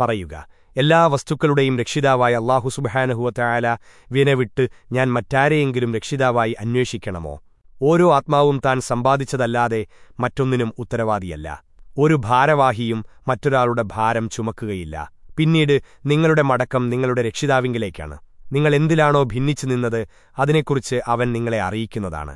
പറയുക. എല്ലാ വസ്തുക്കളുടെയും രക്ഷിതാവായ അള്ളാഹു സുബഹാനഹുവത്തായാല വിനവിട്ട് ഞാൻ മറ്റാരെയെങ്കിലും രക്ഷിതാവായി അന്വേഷിക്കണമോ? ഓരോ ആത്മാവും താൻ സമ്പാദിച്ചതല്ലാതെ മറ്റൊന്നിനും ഉത്തരവാദിയല്ല. ഒരു ഭാരവാഹിയും മറ്റൊരാളുടെ ഭാരം ചുമക്കുകയില്ല. പിന്നീട് നിങ്ങളുടെ മടക്കം നിങ്ങളുടെ രക്ഷിതാവിങ്കിലേക്കാണ്. നിങ്ങൾ എന്തിലാണോ ഭിന്നിച്ചു നിന്നത് അതിനെക്കുറിച്ച് അവൻ നിങ്ങളെ അറിയിക്കുന്നതാണ്.